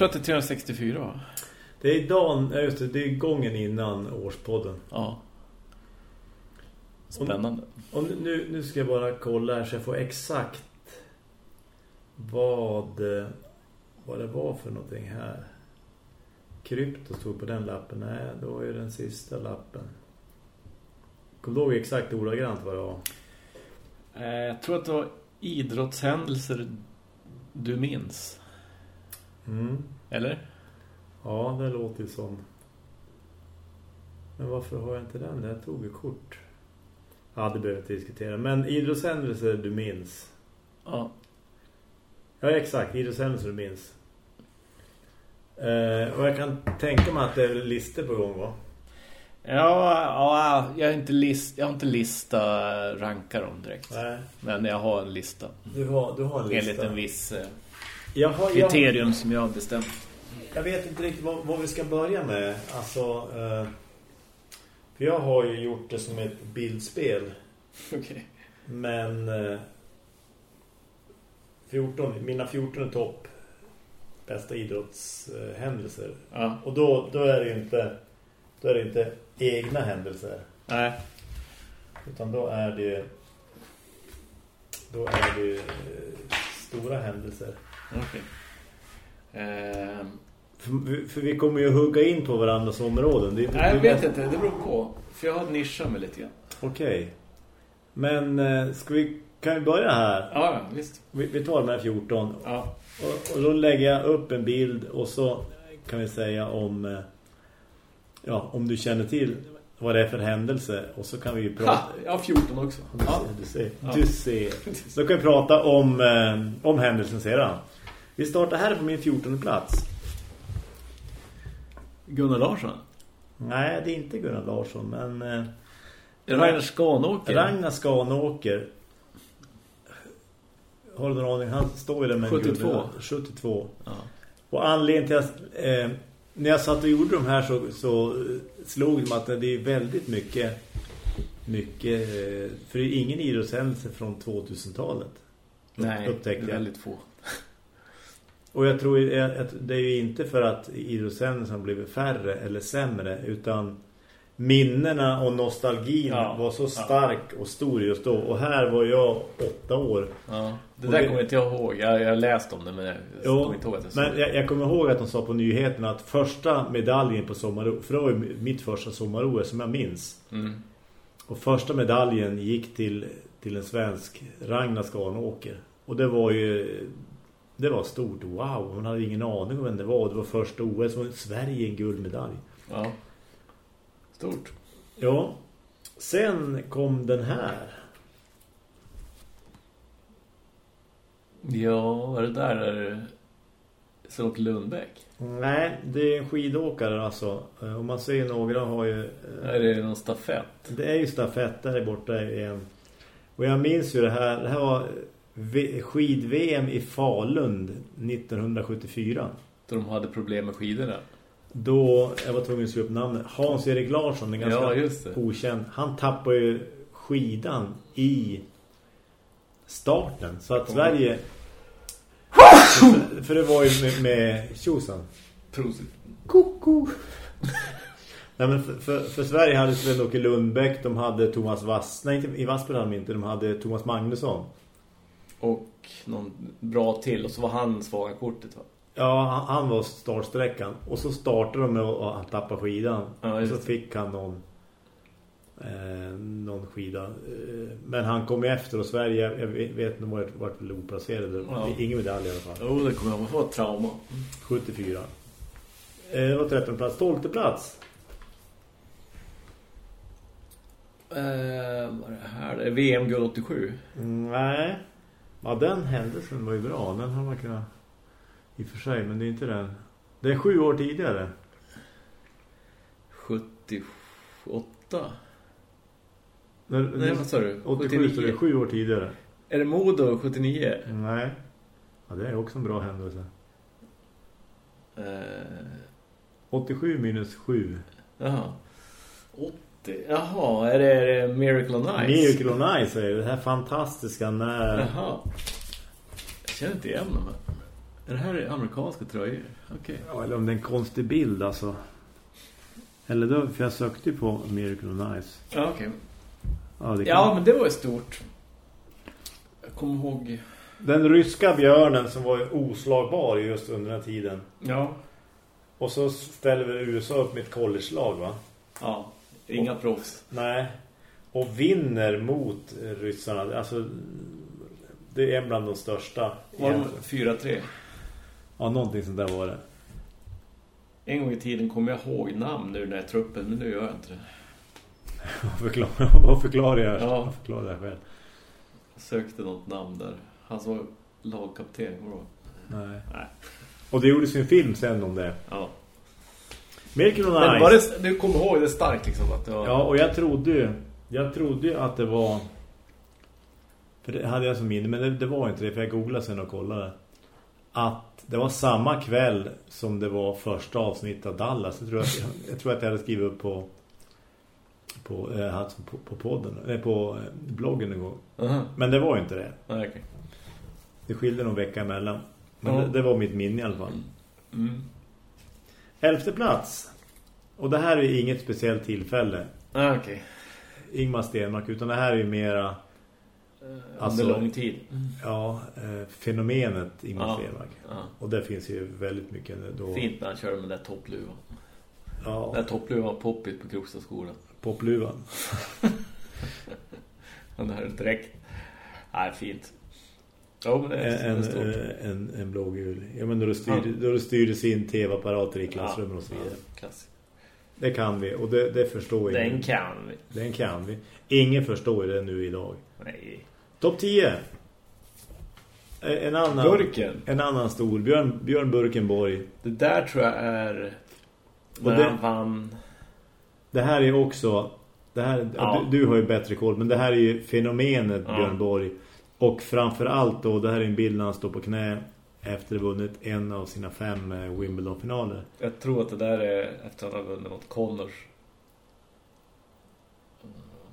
tror att det är 364 va? Det är dagen, just det, det är gången innan årspodden. Ja. Spännande. Och, och nu, nu ska jag bara kolla här så jag får exakt vad, vad det var för någonting här. Krypto stod på den lappen. Nej, då är den sista lappen. Kommer du ihåg exakt ordagrant vad det var? Eh, jag tror att det var idrottshändelser du minns. Mm. Eller? Ja, det låter ju som. Men varför har jag inte den? Jag tog ju kort. Ja, det behöver jag inte diskutera. Men idrottshändelser du minns. Ja. Ja, exakt. Idrottshändelser du minns. Eh, och jag kan tänka mig att det är listor på gång, va? Ja, ja jag, har inte list, jag har inte lista ranka dem direkt. Nej. Men jag har en lista. Du har, du har en lista. Enligt en viss eh, jag har, jag, kriterium som jag har bestämt. jag vet inte riktigt vad, vad vi ska börja med. Alltså, eh, för jag har ju gjort det som ett bildspel. Okej. Men eh, 14, mina 14 topp bästa idrottshändelser. Ja. Och då, då är det inte då är det inte egna händelser. Nej. Utan då är det då är det eh, stora händelser. Okej. Eh, För, för vi kommer ju hugga in på varandras områden. Det, nej, jag vet inte. Det beror på. För jag har nischat mig lite grann. Okej. Men eh, ska vi, kan vi börja här? Ja, visst. Vi, vi tar här 14. Ja. Och, och då lägger jag upp en bild och så kan vi säga om eh, ja, om du känner till vad det är för händelse och så kan vi ju prata Ha, jag har 14 också. du, Ja. ser, du ser, Ja. du ser. Så kan vi prata om eh, om händelsen sedan. Vi startar här på min 14 plats. Gunnar Larsson. Nej, det är inte Gunnar Larsson men eh, Ragnar Skanåker. Ragnar Skanåker Har du någon aning? Han står ju där med en 72. gubbe. 72. Ja. Och anledningen till att eh, när jag satt och gjorde de här så, så slog mig att det är väldigt mycket mycket, eh, för det är ingen idrottshändelse från 2000-talet. Nej, upptäckte jag. väldigt få. Och jag tror ju att det är ju inte för att idrottshändelserna blivit färre eller sämre utan minnena och nostalgin Ja, var så ja. stark och stor just då. Och här var jag åtta år. Ja. Det där det- kommer inte jag ihåg. Jag jag har läst om det men jag Jo, kommer inte ihåg att jag såg men jag, jag kommer ihåg att de sa på nyheterna att första medaljen på sommar för det var ju mitt första sommar som jag minns. Mm. Och första medaljen gick till, till en svensk Ragnar Skanåker. Och det var ju det var stort. Wow, man hade ingen aning om vem det var. Det var första OS och Sverige en guldmedalj. Ja. Stort. Ja. Sen kom den här. Ja, vad är det där? Är åker Lundbäck? Nej, det är en skidåkare alltså. Eh, Om man ser några har ju... eh, Är det någon stafett? Det är ju stafett där borta. Och jag minns ju det här. Det här var skid-VM i Falun 1974. Då de hade problem med skidorna? Då, jag var tvungen att slå upp namnet. Hans-Erik Larsson, en ganska Ja, okänd. Han tappade ju skidan i starten. Så att Sverige... för, för det var ju med, med tjosan. Prosit. Koko. Nej men för, för, för Sverige hade Sven-Åke Lundbäck, de hade Thomas Wass, nej inte i Vassberg hade de inte, de hade Thomas Magnusson. Och någon bra till. Och så var han svaga kortet va? Ja, han, han var startsträckan. Och så startade de med att, att tappa skidan. Ja, och så fick han någon, eh, någon skida. Eh, men han kom efter och Sverige, jag vet, inte vart, vart vi oplacerade. Ja. Ingen medalj i alla fall. Jo, det kommer jag ihåg. Det var ett trauma. 74. Eh, det var 13 plats. 12 plats. Eh, vad är det här? VM-guld 87. Mm, nej. Ja, den händelsen var ju bra. Den har man kunnat... I och för sig, men det är inte den. Det är sju år tidigare. 78. När, Nej, vad sa du? 87, så det är 79. sju år tidigare. Är det Modo 79? Nej. Ja, det är också en bra händelse. Eh, 87 minus 7. jaha. 80. Jaha, är det, Miracle on Ice? Miracle on Ice är det här fantastiska när... Jaha. Jag känner inte igen dem. här. Är det här amerikanska tröjor? Okej. Ja, eller om det är en konstig bild alltså. Eller då, för jag sökte ju på Miracle on Ice. Ja, okej. Ja, det kan... Ja, men det var ju stort. Jag kommer ihåg... Den ryska björnen som var oslagbar just under den här tiden. Ja. Och så ställer vi USA upp med ett college-lag va? Ja, inga proffs. Nej. Och vinner mot ryssarna. Alltså, det är bland de största. Var de egentligen. 4-3? Ja, någonting sånt där var det. En gång i tiden kommer jag ihåg namn nu när jag truppen, men nu gör jag inte det. Vad förklarar, jag? Ja. Vad förklarar jag själv? Jag sökte något namn där. Han som var lagkapten. kommer du? Nej. Nej. Och det gjordes ju en film sen om det. Ja. On Men var det, du kommer ihåg det starkt liksom att det var... Ja, och jag trodde ju jag trodde ju att det var för det hade jag som minne, men det, det var inte det för jag googlade sen och kollade att det var samma kväll som det var första avsnittet av Dallas. Jag tror att jag, jag, tror att jag hade skrivit upp på på, eh, alltså på, på podden, nej, på eh, bloggen en gång. Aha. Men det var ju inte det. Nej, okej. Det skilde någon vecka emellan. Men Ja. det, det var mitt minne i alla fall. Mm. Elfte plats. Och det här är inget speciellt tillfälle. Ah, okej. Ingmar Stenmark, utan det här är mera Alltså- Under lång tid. ja, eh, fenomenet Ingmar Ja. Stenmark. Ja. Och det finns ju väldigt mycket då. Fint när han kör med den där toppluvan. Ja, Den där toppluvan var poppigt på Krokstadsskolan. popluvan. Den här direkt. Nej, fint. Ja, men det är, En, stort. en, en, blågul. Ja, men då du styr, Ja. då du styr sin tv-apparater i klassrummen och så vidare. Ja. Det kan vi, och det, det förstår Den ingen. kan vi. Den kan vi. Ingen förstår det nu idag. Nej. Topp 10. Eh, En annan, Burken. en annan stor. Björn, Björn Burkenborg. Det där tror jag är... När det- han vann... Det här är också... Det här, Ja. du, du har ju bättre koll, men det här är ju fenomenet Ja. Björn Borg. Och framförallt då, det här är en bild när han står på knä efter att ha vunnit en av sina fem eh, Wimbledon-finaler. Jag tror att det där är efter att han har vunnit mot Connors.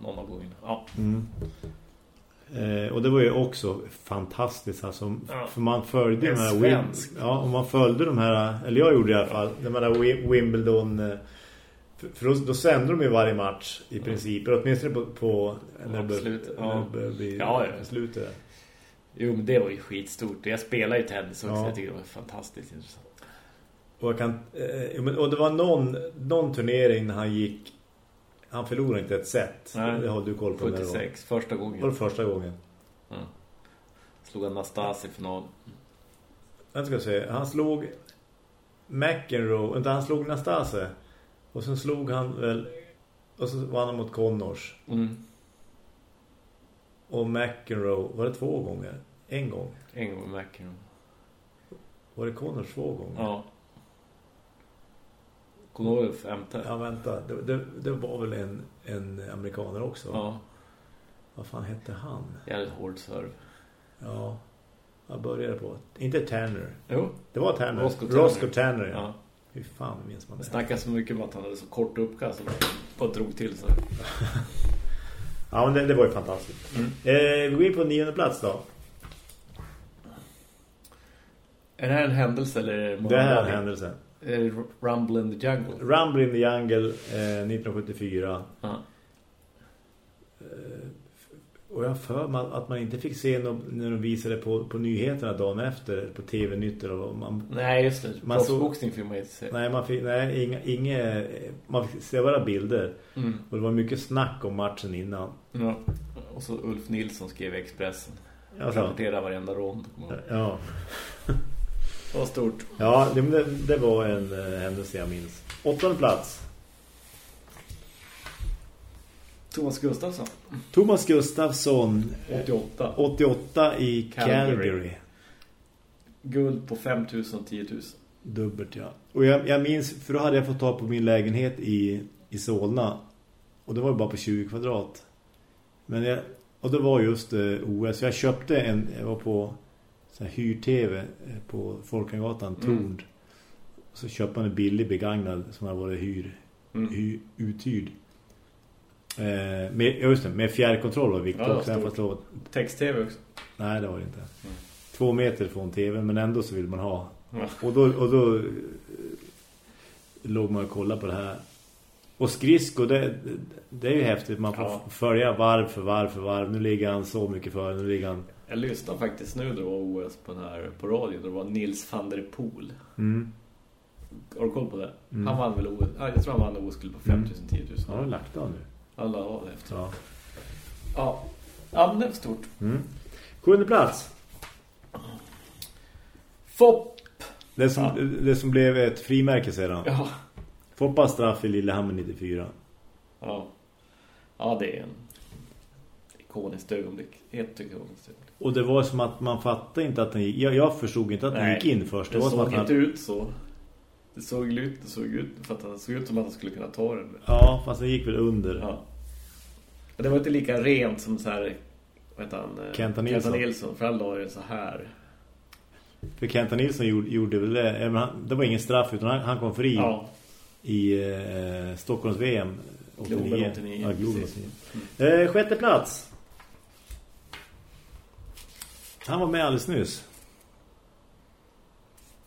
Någon av gångerna. Ja. Eh, och det var ju också fantastiskt alltså, Ja. för man följde de här ja, och man följde de här eller jag gjorde i alla fall de här Wi- Wimbledon eh, för, då, då sände de ju varje match i princip, eller åtminstone på, på när det slutet, ja. Ja, ja. slutet. Jo, men det var ju skitstort. Jag spelar ju tennis också. Ja. Jag tycker det var fantastiskt intressant. Och, jag kan, eh, och det var någon, någon turnering när han gick han förlorade inte ett set. Nej. Det har du koll på när det var. 76, första Det var gången. det första gången. Ja. Slog Anastasi i final. Jag ska säga, han slog McEnroe, inte han slog Nastase. Och sen slog han väl och så vann han mot Connors. Mm. Och McEnroe, var det två gånger? En gång. En gång McEnroe. Var det Connors två gånger? Ja. Konor femte. Ja, vänta. Det, det, det var väl en, en amerikaner också? Ja. Vad fan hette han? Jävligt hård serv. Ja, jag började på. Inte Tanner. Jo. Det var Tanner. Roscoe Roscoe Tanner. Tanner. ja. Ja. Hur fan minns man Det snackas så mycket om att han hade så kort uppkast och bara drog till sig. Ja, men det, det var ju fantastiskt. Mm. Eh, vi går in på nionde plats då. Är det här en händelse eller är det Det här är en händelse. Det Rumble in the Jungle? Rumble in the Jungle eh, 1974. Ja. Och jag för mig att man inte fick se någon, när de visade på, på nyheterna dagen efter på. Och man, Nej, just det. Man såg- fick man inte se. nej, man fick, nej inga, inga, man fick se bara bilder. Mm. Och det var mycket snack om matchen innan. Ja. Och så Ulf Nilsson skrev i Expressen. Alltså, Rapporterade varenda rond. ja, Det var stort. ja det, det, det var en eh, händelse jag minns. Åttonde plats. Thomas Gustafsson. Thomas Gustafsson, 88. 88 i Calgary. Calgary. Guld på 5 000 10 000. Dubbelt, ja. Och jag, jag minns, för då hade jag fått ta på min lägenhet i, i Solna. Och det var ju bara på 20 kvadrat. Men jag, och det var just eh, OS. Jag köpte en, jag var på så här hyr-tv eh, på Folkangatan, Mm. Tornd. Så köpte man en billig begagnad som hade varit hyr, Mm. hy, uthyrd. Eh, med, ja, just det, med fjärrkontroll var viktigt Ja, också. Fast lov, Text-tv också. nej, det var det inte. två meter från tv men ändå så vill man ha. Ja. Och då, och då eh, låg man och kollade på det här. Och skridsko, det, det är ju häftigt. Man får Ja. följa varv för varv för varv. Nu ligger han så mycket för, nu ligger han... Jag lyssnade faktiskt nu då OS på den här på radio. Det var Nils van der Poel. Mm. Har du koll på det? Mm. Han vann väl OS. Ja, jag tror han vann OS-guld på 5 000, 10 000. Ja, det har lagt av nu. Alla har det efter. Ja. Ja. ja, men det är stort. Mm. Sjunde plats. Fopp! Det som, Ja. det som blev ett frimärke sedan. Ja. Foppa straff i Lillehammer 94. Ja. Ja, det är en ikoniskt ögonblick. Ett ikoniskt ögonblick. Och det var som att man fattade inte att den gick. Jag, jag förstod inte att den Nej. gick in först. Det, Det var som att såg inte ut så. Det såg ut, det såg ut, för att det såg ut som att han skulle kunna ta den. Ja, fast den gick väl under. Ja. Och det var inte lika rent som så här, vad heter han? eh, Kenta Nilsson. Nilsson. För han la det så här. För Kenta Nilsson gjorde, gjorde väl det. även han- Det var ingen straff utan han, han kom fri Ja. i eh, Stockholms VM 89. Globen 89, Ja, Globen. 89. Eh, sjätte plats. Han var med alldeles nyss.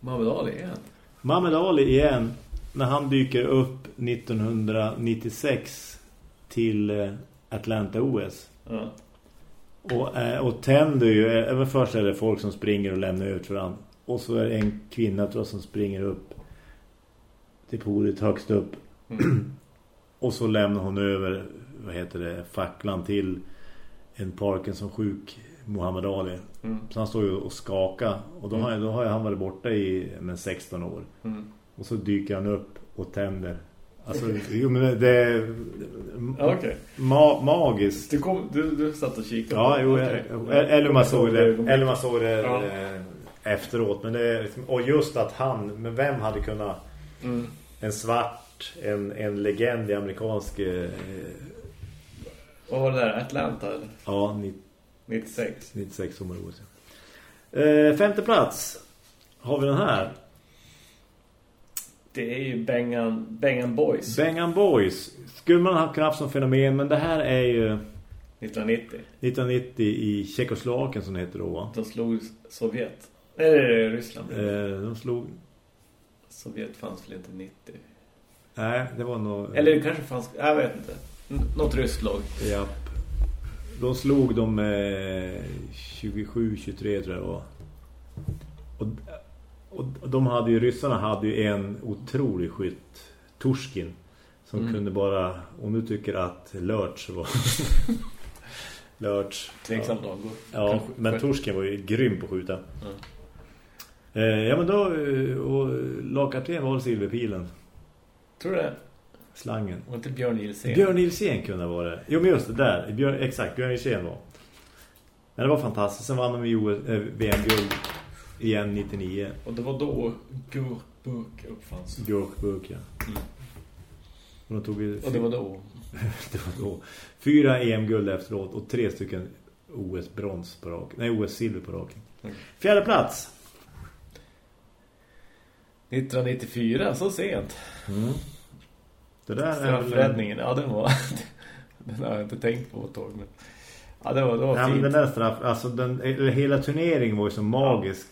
Muhammad Ali igen. Muhammad Ali igen när han dyker upp 1996 till eh, Atlanta OS. Ja. Och, eh, och tänder ju, eh, även först är det folk som springer och lämnar ut för han. Och så är det en kvinna tror jag som springer upp till podiet högst upp. Mm. Och så lämnar hon över, vad heter det, facklan till en Parkinson-sjuk Muhammad Ali. Mm. Så han står ju och skakar. Och då, har, då har han varit borta i men 16 år. Mm. Och så dyker han upp och tänder. Alltså, jo, men det är okej. ma magiskt. Du, kom, du, du satt och kikade Ja, jo, Okej. eller man såg det, eller man såg det Ja. eh, efteråt. Men det, liksom- och just att han, men vem hade kunnat, Mm. en svart, en, en legend i amerikansk, eh, Vad var det där? Atlanta eller? ja, 90 96. 96 som år eh, Femte plats har vi den här. Det är ju Bengan, Bengan Boys. Bengan Boys. Skulle man ha haft som fenomen, men det här är ju 1990. 1990 i Tjeckoslovakien som det heter då va? De slog Sovjet. Nej, Ryssland. Eh, de slog... Sovjet fanns väl inte 90. Nej, det var nog... Eller det kanske fanns... Jag vet inte. N- Något ryskt lag. Japp. De slog dem eh, 27-23 tror jag var. Och, och de hade ju, ryssarna hade ju en otrolig skytt, Torskin, som Mm. kunde bara, och nu tycker att Lörts var... Lörts. Tveksamt avgå. Ja, Kanske- men Torsken var ju grym på att skjuta. Ja. Eh, ja, men då, eh, och lagkapten var silverpilen, Tror du det? Slangen. Var inte Björn Nilsson? Björn Nilsén kunde vara det. Jo, men just det där. Björn, exakt, Björn Nilsén var. Men det var fantastiskt. Sen vann de ju eh, VM-guld igen 99. Och det var då Gurkburk uppfanns. Björkburk, ja. Mm. Och de tog ju Och det var då. det var då. Fyra EM-guld efteråt och tre stycken OS-brons på raken. Nej, OS-silver på raken. Mm. Fjärde plats. 1994, så sent. Mm. Det där är. Straffräddningen, ja den var... den har jag inte tänkt på ett tag. Men... Ja, det var, det var Ja, men fint. den där straff... Alltså, den, hela turneringen var ju så magisk.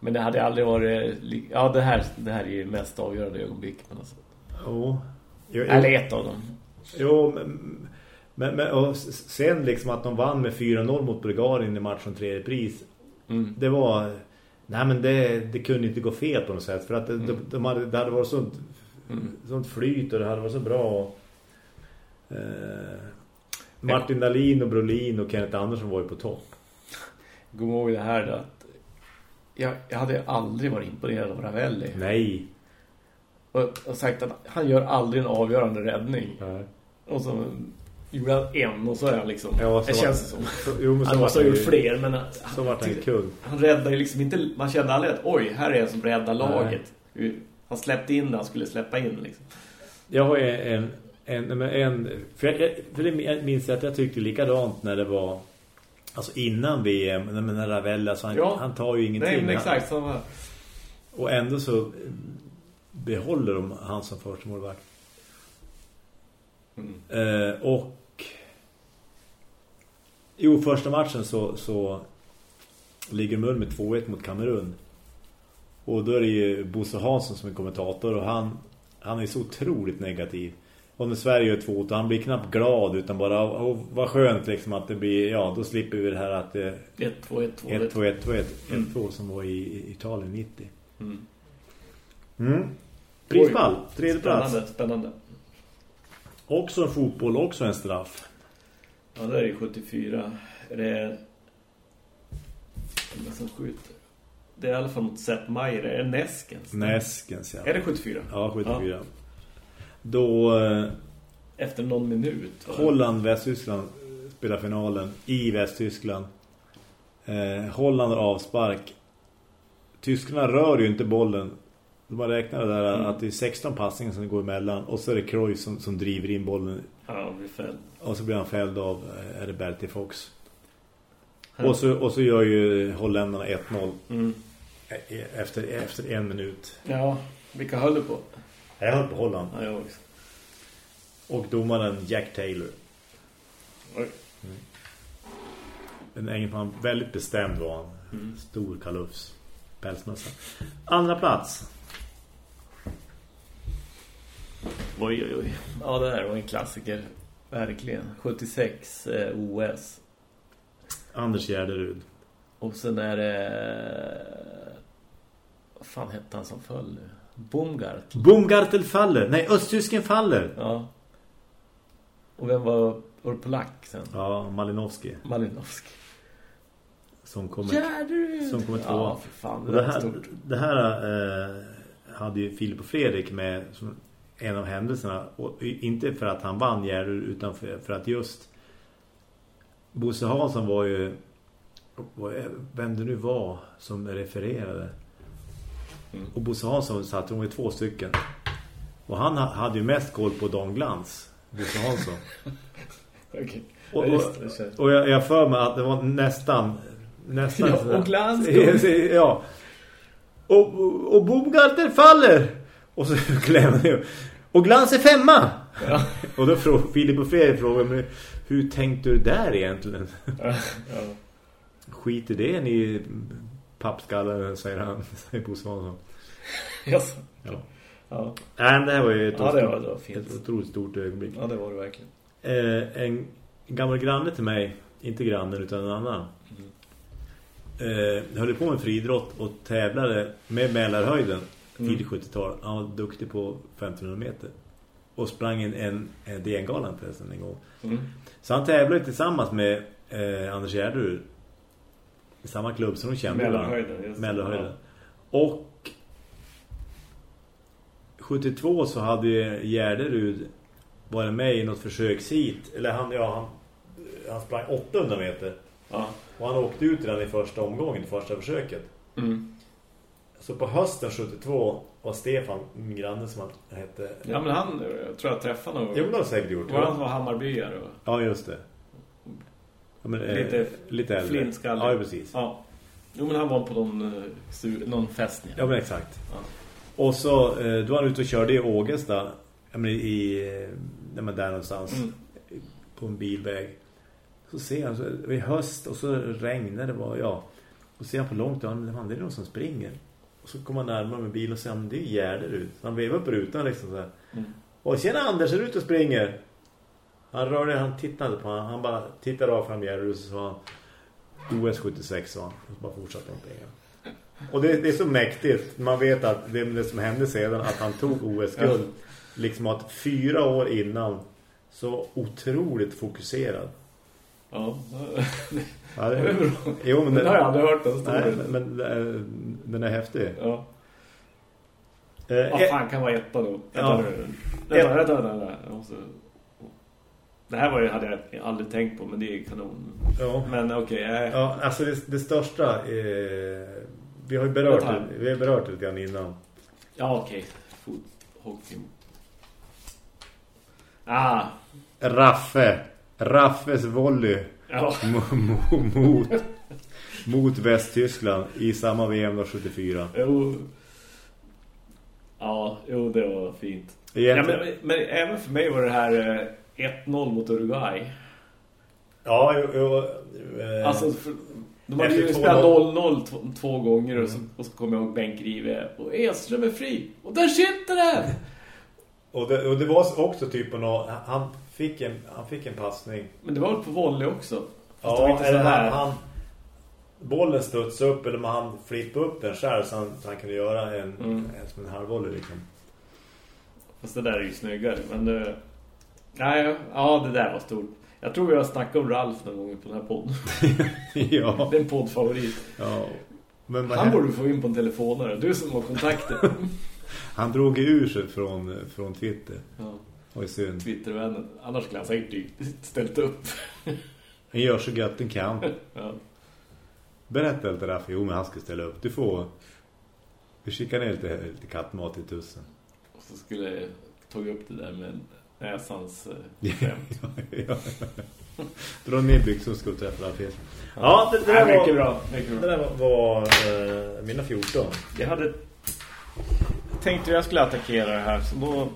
Men det hade aldrig varit... Ja, det här, det här är ju mest avgörande ögonblick. Men alltså. Jo. Jo. Eller ett av dem. Jo, men, men, men och sen liksom att de vann med 4-0 mot Bulgarien i matchen tredje pris. Mm. Det var... Nej, men det, det kunde inte gå fel på något sätt. För att det, de, de hade, det hade varit sånt, Mm. sånt flyt och det hade varit så bra. Eh, Martin Dahlin och Brolin och Kenneth Andersson var ju på topp. Kom ihåg det här då, att jag, jag hade aldrig varit imponerad av Ravelli. Nej. Och, och sagt att han gör aldrig en avgörande räddning. Nej. Och så gjorde han en och så är han liksom... Ja, det var- känns som. Så, jo, men så Han var måste ha gjort fler, men... han- Så var en kung. Han räddade liksom inte... Man kände aldrig att oj, här är en som räddar laget. Han släppte in det han skulle släppa in liksom. Jag har en, en, en, för, jag, för det minns jag att jag tyckte likadant när det var alltså innan VM när när Ravelli alltså han, Ja. han tar ju ingenting Nej, men exakt samma. och ändå så behåller de han som första målvakt Mm. eh, och jo första matchen så, så ligger mull med 2-1 mot Kamerun. Och då är det ju Bosse Hansson som är kommentator och han, han är så otroligt negativ. Och när Sverige gör 2 han blir knappt glad utan bara, oh, vad skönt liksom att det blir, ja då slipper vi det här att det 1-2, 1-2, 1-2, 1-2, 1-2 som var i, Italien 90. Mm. Mm. Prisball, tredje plats. Spännande, spännande. Också en fotboll, också en straff. Ja, det är ju 74. Är det... Vem som skjuter? Det är i alla fall mot Sepp Meier. Är det Neskens? Neskens, ja. Är det 74? Ja, 74. Ja. Då... Eh, Efter någon minut. Holland, Västtyskland spelar finalen i Västtyskland. Eh, Holland avspark. Tyskarna rör ju inte bollen. De har räknat där mm. att det är 16 passningar som går emellan. Och så är det Kroos som, som driver in bollen. Ja, blir fälld. Och så blir han fälld av är det Bertie Fox. Och så, och så gör ju holländarna 1-0 mm. Efter, efter en minut. Ja, vilka höll du på? Jag höll på Holland. Ja, jag också. Och domaren Jack Taylor. Oj. Mm. En engelsman, väldigt bestämd var han. Mm. Stor kalufs. Pälsmössa. Andra plats. Oj, oj, oj. Ja, det här var en klassiker. Verkligen. 76 eh, OS. Anders Gärderud. Och sen är det... Vad fan hette han som föll nu? Baumgartel. Baumgartel faller. Nej, Östtysken faller. Ja. Och vem var, var polack sen? Ja, Malinowski. Malinowski. Som kommer, som kommer två. Ja, för fan. Det, det, här, det här eh, hade ju Filip och Fredrik med som en av händelserna. Och inte för att han vann Gärder utan för, för att just Bosse Hansson var ju vem det nu var som refererade. Mm. Och Bosse Hansson satt, de var två stycken. Och han hade ju mest koll på Don Glans, Bosse Hansson. okay. Och, och, och jag, jag för mig att det var nästan... nästan ja, och Glans Ja. Och, och, och Bobgarter faller! Och så klämmer jag. Och Glans är femma! Ja. och då frågade Filip och Fredrik frågade mig, hur tänkte du där egentligen? Ja. Skit i det ni pappskallar, säger han, säger Bosse Hansson. Yes. Ja. Ja. Nej, men det här var ju ett, ja, det var, det var ett otroligt stort ögonblick. Ja, det var det verkligen. Eh, en gammal granne till mig, inte grannen utan en annan, mm. eh, höll på med friidrott och tävlade med Mälarhöjden mm. tidigt 70-tal. Han var duktig på 1500 meter. Och sprang en, en, en DN-galan förresten en gång. Mm. Så han tävlade tillsammans med eh, Anders Gärderud i samma klubb som de kände Mälarhöjden. Ja. Och 72 så hade Gärderud varit med i något försökshit. Eller han, ja, han, han sprang 800 meter. Ja. Och han åkte ut redan i första omgången, i första försöket. Mm. Så på hösten 72 var Stefan, min granne som han hette... Ja, men han jag tror jag träffade någon. Jo, det har säkert gjort. Var han var Hammarbyare? Ja, just det. Ja, men, eh, lite lite äldre. Flintskallig. Ja, precis. Ja. Jo, men han var på någon, eh, någon fest. Ja, men exakt. Ja. Och så, eh, då var han ute och körde i Ågesta. Ja, men i... När man där någonstans. Mm. På en bilväg. Så ser han, så, det är höst och så regnar det var, ja. Och ser han på långt, ja, men det är någon som springer. Och så kommer han närmare med bilen och säger, men det är Gärder ut. Han vevar upp rutan liksom så här. Mm. Och tjena Anders, är du ute och springer? Han rörde, han tittade på honom. Han bara tittade av fram Gärder och så sa han OS 76 sa han. Och så bara fortsatte han springa. Och det, det, är så mäktigt. Man vet att det, det som hände sedan att han tog OS-guld. Liksom att fyra år innan så otroligt fokuserad. Ja, ja det, är bra. Jo, men den har jag aldrig hört den nej, men, men den är häftig. Ja. Eh, Vad fan kan vara etta då? Ja. Vänta, vänta, vänta. Det här var det, hade jag aldrig tänkt på, men det är kanon. Ja. Men okej. Okay, äh. Ja, alltså det, det största... Eh, vi har ju berört det, vi har berört det lite grann innan. Ja, okej. Okay. Hockey. Ah. Raffe. Raffes volley. Ja. mot, mot Västtyskland i samma VM 74. Jo. Ja, jo, det var fint. Ja, men, men, även för mig var det här 1-0 eh, mot Uruguay. Ja, jo, jo eh. Alltså, för, De hade ju spelat 0-0 två gånger och, så, mm. och så kom jag ihåg Bengt Grive och Edström är fri. Och där sitter den! och, det, och det var också typ av han fick en, han fick en passning. Men det var på volley också. Fast ja, inte eller han, han, bollen studsade upp eller man han flippade upp den själv så han, så han kunde göra en, mm. en en halvvolley liksom. Fast det där är ju snyggare. Men det, nej, ja, det där var stort. Jag tror vi har snackat om Ralf någon gång på den här podden. ja. Det är en poddfavorit. Ja. Men han borde få in på en telefonare. Du som har kontakter. han drog ur sig från, från Twitter. Ja. Oj, synd. Twittervännen. Annars skulle han säkert ställt upp. han gör så gött den kan. ja. Berätta lite därför. Jo, men han ska ställa upp. Du får... Vi skickar ner lite, lite kattmat i tusen. Och så skulle jag ta upp det där med näsans eh, skämt. ja, ja. Dra ner byxor du träffa där finns. Ja, det, det, där var, mycket bra, mycket bra. Det där var, eh, mina 14. Jag hade tänkt att jag skulle attackera det här så då,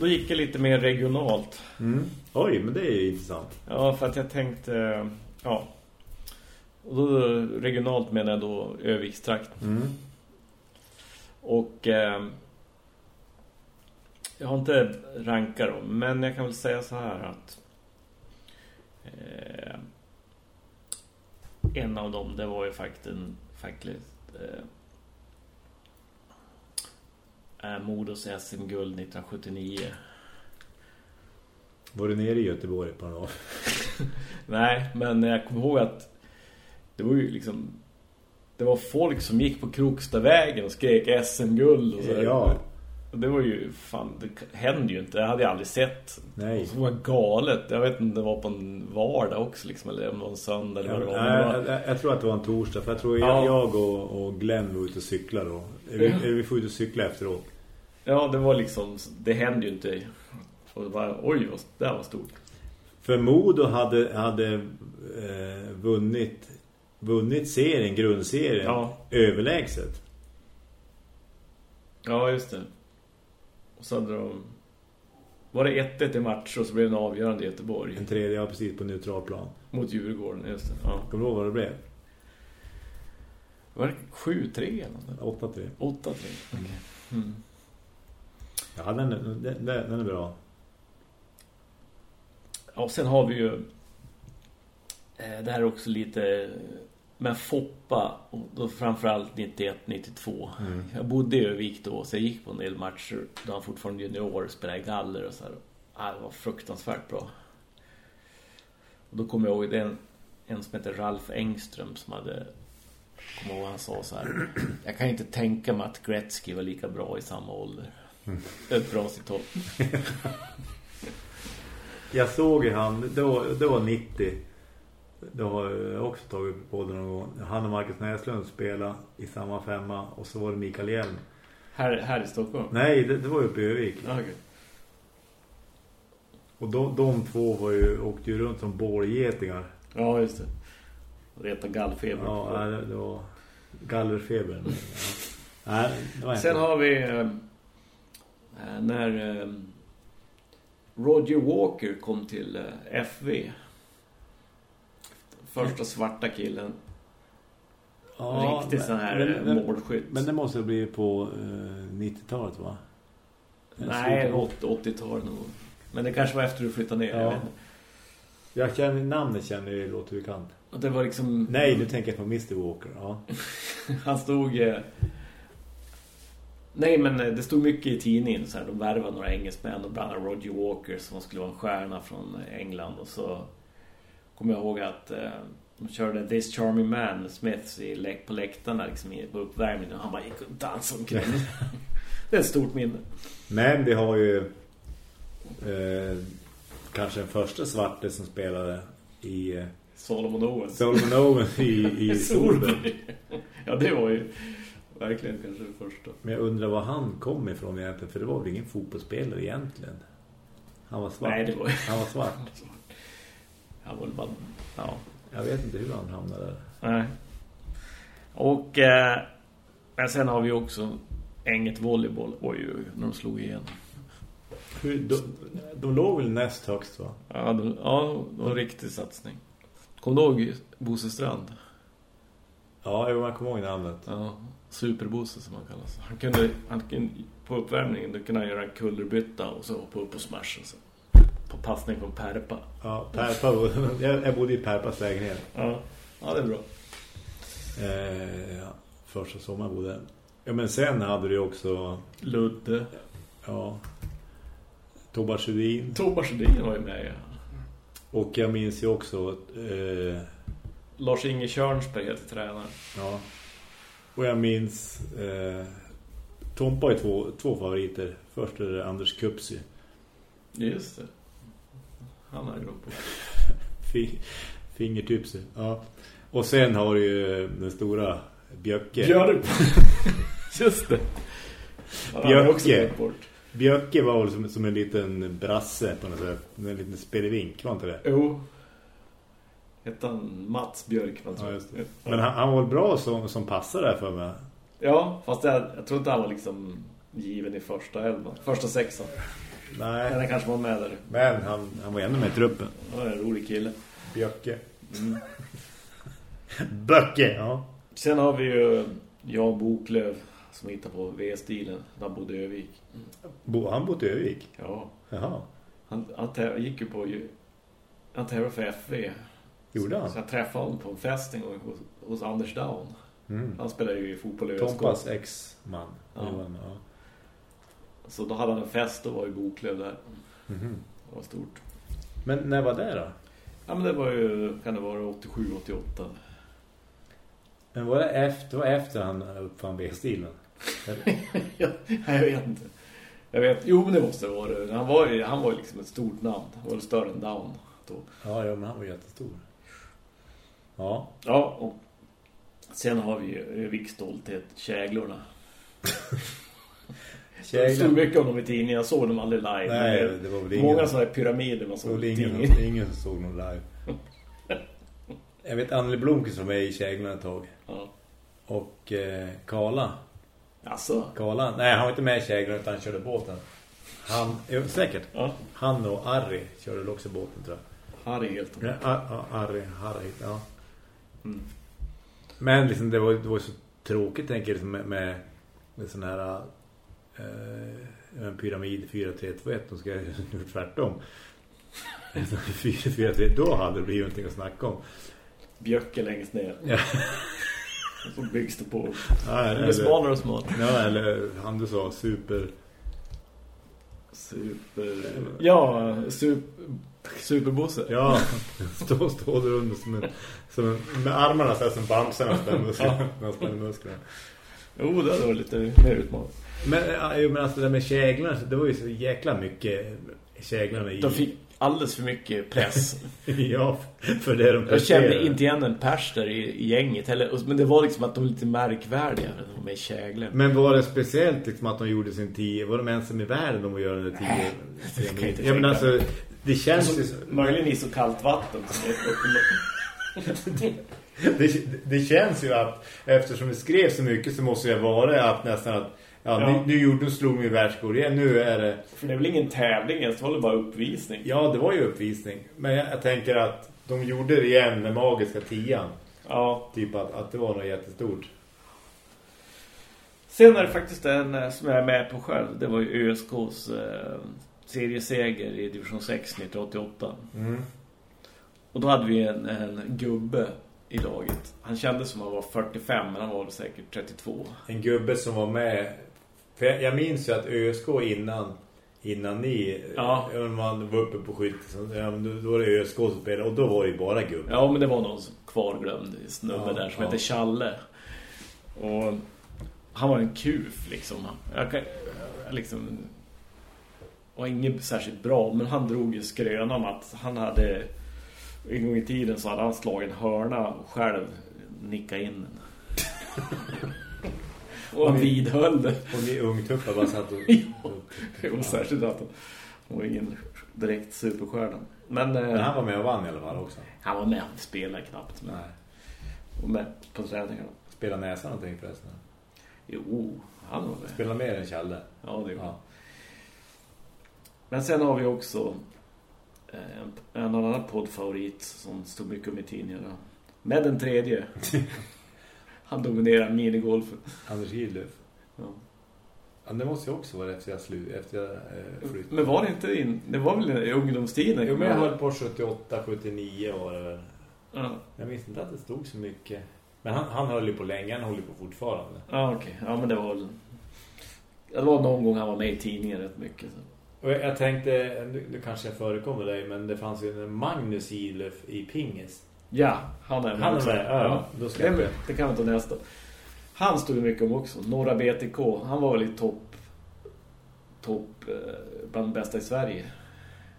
då gick jag lite mer regionalt. Mm. Oj, men det är intressant. Ja, för att jag tänkte ja. Och då regionalt menar jag då Övikstrakt. Mm. Och eh, jag har inte rankat dem, men jag kan väl säga så här att eh, en av dem, det var ju faktiskt, faktiskt eh, Modos SM-guld 1979. Var du nere i Göteborg på någon Nej, men jag kommer ihåg att det var ju liksom det var folk som gick på Krokstavägen och skrek SM-guld och så. Ja, det var ju, fan, det hände ju inte. Det hade jag aldrig sett. Nej. Det var galet. Jag vet inte det var på en vardag också liksom, eller om det var en söndag eller ja, vad det var. Jag, jag, tror att det var en torsdag. För jag tror ja. jag och, och Glenn var ute och cykla då. Vi, vi får ut och cykla efteråt. Ja, det var liksom, det hände ju inte. Och det var, oj, det var stort. För Modo hade, hade eh, vunnit, vunnit serien, grundserien, ja. överlägset. Ja, just det. Och så hade de... Var det 1-1 i match och så blev det en avgörande i Göteborg. En tredje, ja precis, på neutral plan. Mot Djurgården, just det. Ja. Kommer du ihåg vad det blev? Var det 7-3 eller något? 8-3. 8-3, okej. Okay. Mm. Ja, den, den, den är bra. Ja, och sen har vi ju... Eh, det här är också lite men Foppa, och då framförallt 91-92. Mm. Jag bodde i Övik då, så jag gick på en del matcher då han fortfarande junior spelade galler och så här. Ah, det var fruktansvärt bra. Och då kommer jag ihåg det en, en som heter Ralf Engström som hade kommer ihåg han sa så här Jag kan inte tänka mig att Gretzky var lika bra i samma ålder. Mm. Ett bra citat. jag såg ju han, det var, det var 90 det har jag också tagit på det någon gång. Han och Marcus Näslund spelade i samma femma och så var det Mikael Hjelm. Här, här i Stockholm? Nej, det, det var uppe i Övik. Okay. Och de, de två var ju, åkte ju runt som bålgetingar. Ja, just det. Och reta gallfeber. Ja, det, det var gallerfeber. ja. Nej, det var Sen har vi äh, när äh, Roger Walker kom till äh, FV Första svarta killen. Ja, Riktigt sån här men, målskytt. Men det måste bli på uh, eh, 90-talet va? Nej, 80-talet nog. Men det kanske var efter du flyttade ner. Ja. Jag, känner namnet känner jag låter bekant. Och det var liksom... Nej, du tänker på Mr. Walker. Ja. Han stod... Eh... Nej, men eh, det stod mycket i tidningen. Så här, de värvade några engelsmän och bland Roger Walker som skulle vara en stjärna från England. Och så kommer jag ihåg att eh, de körde This Charming Man Smiths i, på läktarna liksom, på uppvärmningen och han bara gick och dansade omkring. det är ett stort minne. Men vi har ju eh, kanske den första svarte som spelade i eh, Solomon Owen. Solomon Owen i, i Solberg. ja, det var ju verkligen kanske det första. Men jag undrar var han kom ifrån egentligen, för det var väl ingen fotbollsspelare egentligen. Han var svart. Nej, det var... Han var svart. Han var bara, ja. Jag vet inte hur han hamnade där. Nej. Och eh, men sen har vi också Änget volleyboll. Oj, oj, när de slog igen. Hur, de, de låg väl näst högst va? Ja, de, ja, det var en riktig satsning. Kom du ihåg Bosse Strand? Ja, jag kommer ihåg namnet. Ja, Superbosse som han kallas. Han kunde, han kunde på uppvärmningen då kunde han göra en kullerbytta och så hoppa upp på smashen. Så. Passning från Perpa. Ja, Perpa. jag, jag bodde i Perpas lägenhet. Ja, ja det är bra. Eh, ja, första sommaren bodde Ja, men sen hade du också... Ludde. Ja. Tobias Sjödin. Tobias Sjödin var ju med, ja. Och jag minns ju också... Eh, Lars-Inge Körnsberg heter tränaren. Ja. Och jag minns... Eh, Tompa ju två, två favoriter. Först är det Anders Kupsi. Just det. Han har jag glömt på. Fingertipsi. Ja. Och sen har du ju den stora Bjöcke. Björk. Just det. Bjöcke. Bjöcke var väl som, som en liten brasse på något sätt. En liten spelevink, var inte det? Jo. Hette han Mats Björk, man tror. Ja, just det. Men han, han var väl bra som, som passade där för mig? Ja, fast jag, jag tror inte han var liksom given i första elvan. Första sexan. Nej. Men han kanske var med där. Men han, han var ändå med i truppen. Ja, en rolig kille. Bjöcke. Mm. Böcke, ja. Sen har vi ju Jan Boklöv som hittar på V-stilen. Han bodde i Övik. Bo, han bodde i Övik? Ja. Jaha. Han, han gick ju på... Han tävlade för FV. Gjorde han? Så jag träffade honom på en fest en gång hos, hos Anders Down. Mm. Han spelade ju i fotboll i Tompas ex-man. Ja. ja. Så då hade han en fest och var i Boklöv där. Mm. Det var stort. Men när var det då? Ja men det var ju, kan det vara 87-88. Men var det efter, var efter han uppfann B-stilen? ja, jag vet inte. Jag vet, jo men det måste det vara. Han var ju, han var liksom ett stort namn. Han var större än Down då. Ja, ja, men han var jättestor. Ja. Ja, och sen har vi ju Vikstolthet, Käglorna. Det stod mycket om dem i tidningen. Jag såg dem aldrig live. Nej, det var väl ingen. Många sådana här pyramider man såg i tidningen. Ingen som såg någon live. Jag vet Anneli Blomqvist var med i Käglorna ett tag. Ja. Och eh, Kala. Alltså? Kala. Nej, han var inte med i Käglorna utan han körde båten. Han, jo, säkert. Ja. Han och Arri körde också båten tror jag. Harry helt ja, ja, Arri, Harry, ja. Mm. Men liksom, det, var, var så tråkigt tänker jag liksom, med, med, med sån här en pyramid 4-3-2-1 de ska göra tvärtom. 4-4-3 då hade det blivit någonting att snacka om. Bjöcke längst ner. Ja. så byggs det på. Ja, eller, det är smalare och smalare. Ja, eller han du sa, super... Super... Ja, super... Superbosse. Ja, stå, stå där under som en, som en, med armarna så här som bamsar när. När spänner musklerna. Jo, det var lite mer utmanande. Men, men alltså det där med käglarna, det var ju så jäkla mycket käglarna i... De fick alldeles för mycket press. ja, för det de Jag kände inte igen en pers där i, i gänget. Eller, men det var liksom att de var lite märkvärdiga med käglen. Men var det speciellt liksom att de gjorde sin tio? Var de ensam i världen de att göra den tio? Det kan inte ja, men alltså, det känns alltså, ju... Möjligen i så kallt vatten. det, det känns ju att eftersom det skrev så mycket så måste det vara att nästan att Ja, ja. Nu, nu gjorde du slog mig världsrekord igen. Nu är det... För det är väl ingen tävling, det var bara uppvisning. Ja, det var ju uppvisning. Men jag, jag tänker att de gjorde det igen med magiska tian. Ja. Typ att, att det var något jättestort. Sen är det faktiskt en eh, som jag är med på själv. Det var ju ÖSKs eh, serieseger i division 6 1988. Mm. Och då hade vi en, en gubbe i laget. Han kändes som han var 45 men han var säkert 32. En gubbe som var med för jag, jag minns ju att ÖSK innan innan ni ja. man var uppe på skytten ja, då var det ÖSK som spelade och då var det ju bara gubbe. Ja, men det var någon kvarglömd snubbe ja, där som ja. hette Challe. Och han var en kuf liksom. Jag kan, liksom var inget särskilt bra, men han drog ju skrönan att han hade en gång i tiden så hade han slagit en hörna och själv nickat in den. Och han vidhöll det. Och ni ungtuppar bara satt och... jo, särskilt att han var ingen direkt superstjärna. Men, men han var med och vann i alla fall också. Han var med och spelade knappt. Men, Nej. Och med på träningarna. Spelade näsan någonting förresten? Jo, han var med. Spelade mer än Kjalle. Ja, det gjorde ja. Men sen har vi också en, en annan poddfavorit som stod mycket om i tidningarna. Med den tredje. Han dominerar minigolfen. Anders Gidlöf. Ja. Ja, det måste ju också vara efter jag, slu, efter jag eh, flyttade. Men var det inte in... Det var väl i ungdomstiden? Jo, men jag höll på 78, 79 var det väl. Ja, Jag visste inte att det stod så mycket. Men han, han höll ju på länge, han håller på fortfarande. ja okej. Ja, men det var. Det var någon gång han var med i tidningen rätt mycket. Så. Jag, tänkte, nu kanske jag förekommer dig, men det fanns ju en Magnus Gidlöf i Pingis. Ja, han är med. Han är med, ja, då ska det, jag- det kan vi ta nästa. Han stod ju mycket om också. Norra BTK. Han var väl i topp... Topp eh, bland de bästa i Sverige.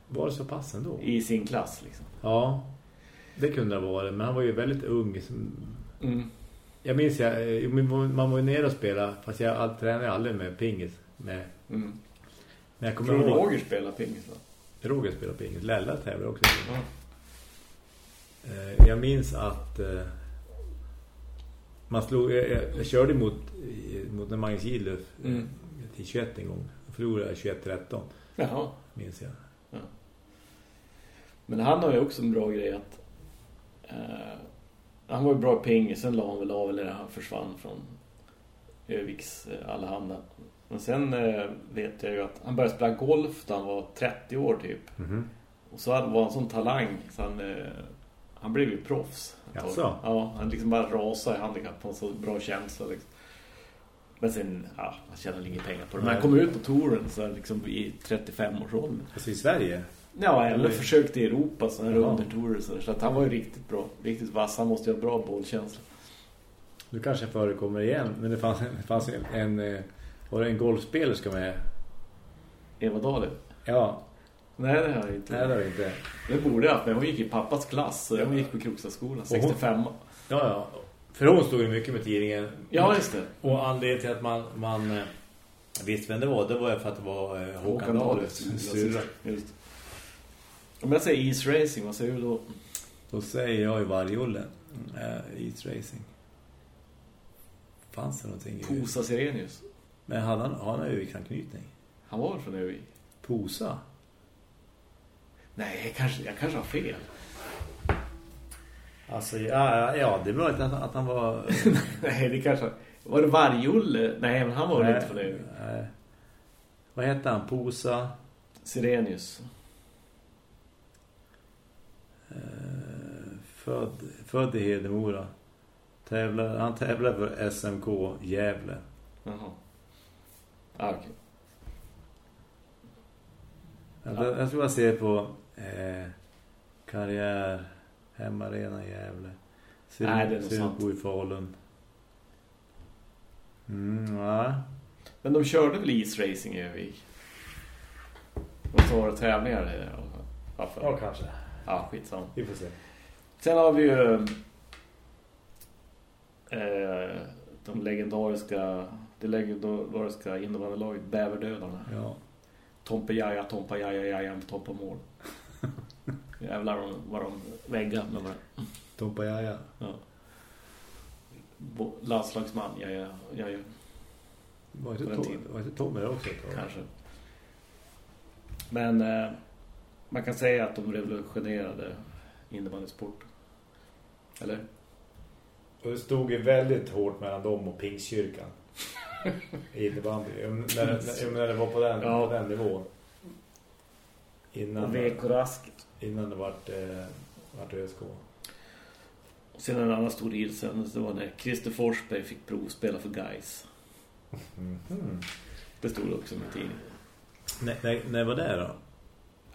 Var det så pass ändå? I sin klass liksom. Ja, det kunde det vara. Men han var ju väldigt ung. som- Mm. Jag minns, jag, eh, man var ju nere och spela, fast jag tränade aldrig med pingis. Med, Mm. Men jag kommer ihåg... Roger spelar pingis va? Roger spelade pingis. Lella tävlar också. Ja. Eh, Jag minns att eh, man slog, jag, jag, jag körde mot, mot en Magnus Gidlöf eh, Mm. till 21 en gång. Jag förlorade 21-13, Jaha. minns jag. Men han har ju också en bra grej att... Eh, han var ju bra i pingis. Sen la han väl av eller han försvann från Öviks eh, allehanda. Men sen eh, vet jag ju att han började spela golf när han var 30 år typ. Mhm. Och så var han sån talang så han, eh, han blev ju proffs. Ja, han liksom bara rasade i handikapp på en så bra känsla liksom. Men sen, ja, han tjänade inga pengar på det. Men han kom ut på touren så liksom i 35-årsåldern. Alltså i Sverige? Ja, eller försökte i Europa så här under tourer så, så att han var ju riktigt bra. Riktigt vass. Han måste ju ha bra bollkänsla. Nu kanske jag förekommer igen, men det fanns, det fanns en, en, eh, var det en golfspelerska med? Eva Dahle. Ja, Nej, det har jag inte. nej det var det inte. Det borde jag haft, men hon gick i pappas klass. Så hon gick på Krokstadsskolan, 65. Ja, ja. För hon stod ju mycket med tidningen. Ja, just det. Och anledningen till att man, man eh, visste vem det var, det var för att det var eh, Håkan syrra. Just. Om jag säger East Racing, vad säger du då? Då säger jag ju Vargullen. Äh, East Racing. Fanns det någonting? Posa Sirenius. Men hade han, har han Övik-anknytning? Han var från Övik? Posa? Nej, jag kanske, jag kanske har fel. Alltså, ja, ja det är möjligt att, att han var... Nej, det kanske... Var det Varjulle? Nej, men han var väl inte från Övik. nej. Vad hette han? Posa? Sirenius. Eh, född, född i Hedemora. Tävlar, han tävlar för SMK Gävle. Jaha. Ah, okej. Jag, jag tror jag ser på eh, karriär, hemmarena i Gävle. Ser, Nej, det är nog sant. i Falun. Mm, ja. Men de körde väl East Racing i Övik? Och så var det tävlingar i det. Varför? ja, kanske. Ja, skitsamma. Vi får se. Sen har vi ju eh, de legendariska det legendariska innebandylaget Bäverdödarna. Ja. Tompe Jaja, Tompa Jaja, Jaja, Tompa mål. Jävlar vad de- vad de väggar med varandra. Tompa Jaja. Ja. Landslagsman, Jaja, Jaja, Var inte, Tom, var inte Tommy det också kanske. Men eh, man kan säga att de revolutionerade innebandysport. Eller? Och det stod ju väldigt hårt mellan dem och Pingstkyrkan. Innebandy. När, när, när det var på den, Ja. på den nivån. Innan, Och VK Rask. innan det vart, eh, vart ÖSK. Och sen en annan stor ilsändelse var när Christer Forsberg fick provspela för Gais. Mhm. Det stod också med tidningen. När, när, när var det då?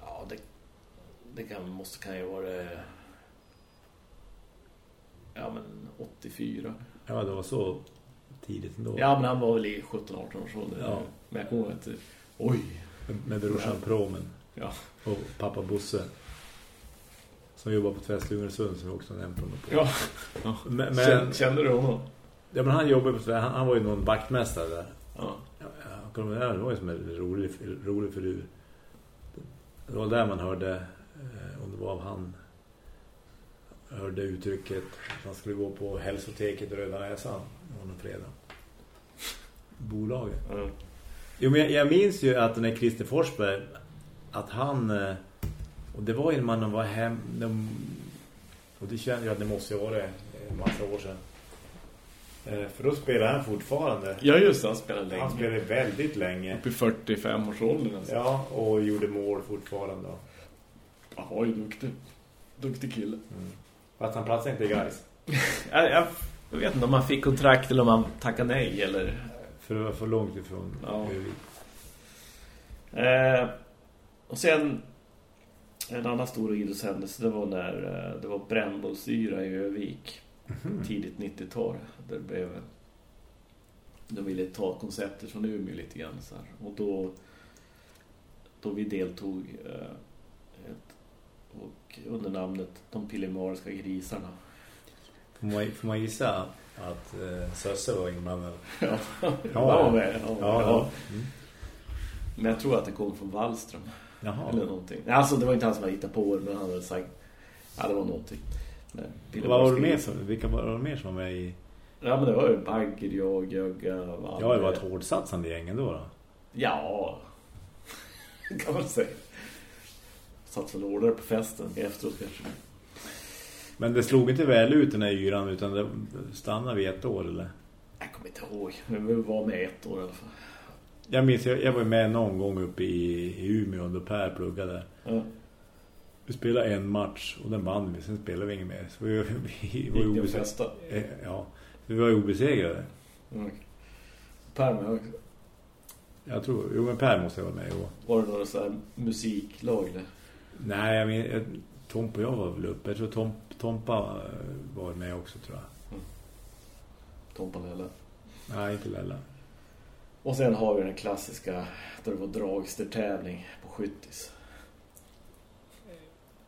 Ja, det, det kan, måste kan ju vara det, ja men 84. Ja, det var så tidigt ändå. Ja, men han var väl i 17-18 års ålder. Ja. Men jag kommer ihåg att, oj, Med, brorsan Promen. ja. Och pappa Bosse. Som jobbar på Tvästlungersund som vi också nämnt honom på. ja. Men, Kände, men, kände du honom? ja, men han jobbade på han, han var ju någon vaktmästare där. Ja. Ja, jag det var ju som en rolig, rolig förur. Det var där man hörde, eh, om det var av han, hörde uttrycket att han skulle gå på hälsoteket Röda Näsan någon fredag. Bolaget. Ja. Jo, men jag, jag minns ju att när Christer Forsberg, att han, eh, och det var ju när man var hem, de, och det kände jag att det måste vara det en massa år sedan. Eh, för då spelar han fortfarande. Ja just det, han spelar länge. Han spelade väldigt länge. Upp i 45-årsåldern alltså. Ja, och gjorde mål fortfarande. Jaha, ju duktig. Duktig kille. Mm. Fast han platsade inte i Gais. jag, jag, jag vet inte om man fick kontrakt eller om man tackade nej eller... För det var för långt ifrån Ja. Eh, och sen en annan stor idrottshändelse det var när eh, det var brännbollsyra i Övik tidigt 90-tal där blev de ville ta konceptet från Umeå lite grann så här. och då då vi deltog eh, ett, och under namnet De Pillemariska grisarna Får man, får man gissa att eh, Sösse var inblandad? ja, Ja, var med ja, Ja, ja. Mm. men jag tror att det kom från Wallström Jaha. Eller någonting. Alltså det var inte han som hade hittat på det, men han hade sagt... Ja, det var någonting. Vad var det mer gris. som, vilka var det mer som var med i... Ja, men det var ju Bagger, jag, Jögga. Ja, det var ett hårdsatsande gängen då då. Ja, kan man säga. Satt väl hårdare på festen efteråt kanske. Men det slog inte väl ut den här yran utan det stannade vid ett år eller? Jag kommer inte ihåg. Vi var med ett år i alla fall. Jag minns, jag, jag var med någon gång uppe i, i Umeå under Per pluggade. Ja. Vi spelade en match och den vann vi, sen spelade vi inget mer. Så vi, vi var ju Gick det att obese- festa? eh, Ja, vi var ju obesegrade. Mm. Per med också. Jag tror, jo men Per måste vara med. Jo. Var det några så här musiklag eller? Nej, jag men, jag, Tompa och jag var väl uppe. Jag tror Tom, Tompa eh, var med också tror jag. Tompa Lella. Nej, inte Lella. Och sen har vi den klassiska där det var dragstertävling på skyttis.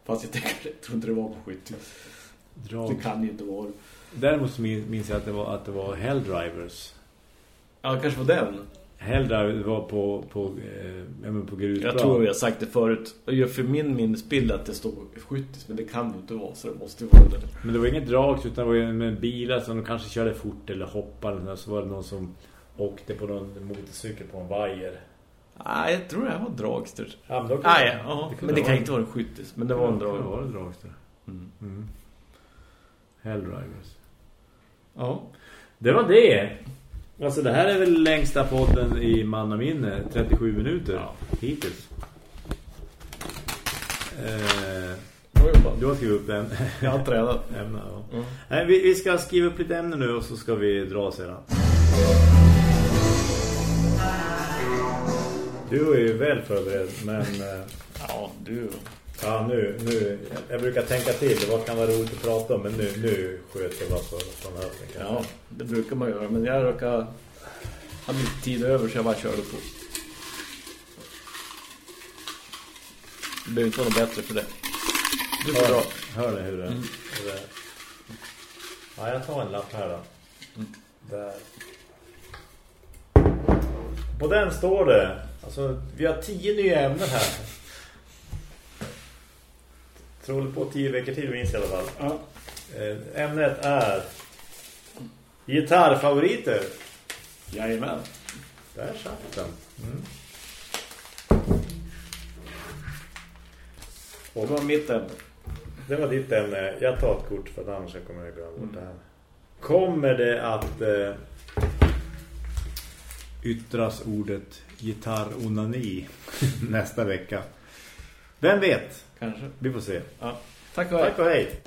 Fast jag, tänker, jag tror inte det var på skyttis. Det Drag. kan ju inte vara. Däremot minns jag att det var, att det var Helldrivers. Ja, det kanske var den. Helldrivers var på, på, eh, på grusplan. Jag tror vi har sagt det förut. Jag gör för min minnesbild att det står skyttis, men det kan ju inte vara så det måste ju vara det. Men det var inget drag utan det var ju med bilar som de kanske körde fort eller hoppade. Så var det någon som åkte på någon motorcykel på en vajer. Nej, jag tror det var dragster. Ja, men, Nej, ja, kunde men det kan inte vara en skyttis. Men det var en drag. det var en dragster. Mm. Mm. Helldrivers. Ja. Det var det. Alltså det här är väl längsta podden i mannaminne. 37 minuter Ja. hittills. Eh, du har skrivit upp en Jag har tränat. ämne. Ja. Mm. Nej, vi, vi ska skriva upp lite ämnen nu och så ska vi dra sedan. Du är ju väl förberedd, men eh, Ja, du. Ja, nu, nu, jag brukar tänka till, vad kan vara roligt att prata om, men nu, nu sköter jag bara för, från kanske. Ja, det brukar man göra. Men jag råkar ha lite tid över så jag bara körde på. Det behöver inte vara något bättre för det. Du får Hör, hör ni hur det, Mm. hur det Ja, jag tar en lapp här då. Mm. Där. På den står det, alltså vi har tio nya ämnen här. Tror det på tio veckor till minst i alla fall. Ja. Eh, Ämnet är gitarrfavoriter. Jajamän. Där satt den. Mm. Det var mitt ämne. Det var ditt ämne. Jag tar ett kort för att annars kommer jag glömma bort det här. Kommer det att eh, yttras ordet gitarronani nästa vecka? Vem vet? Kanske. Vi får se. Ja. Tack och hej. Tack och hej!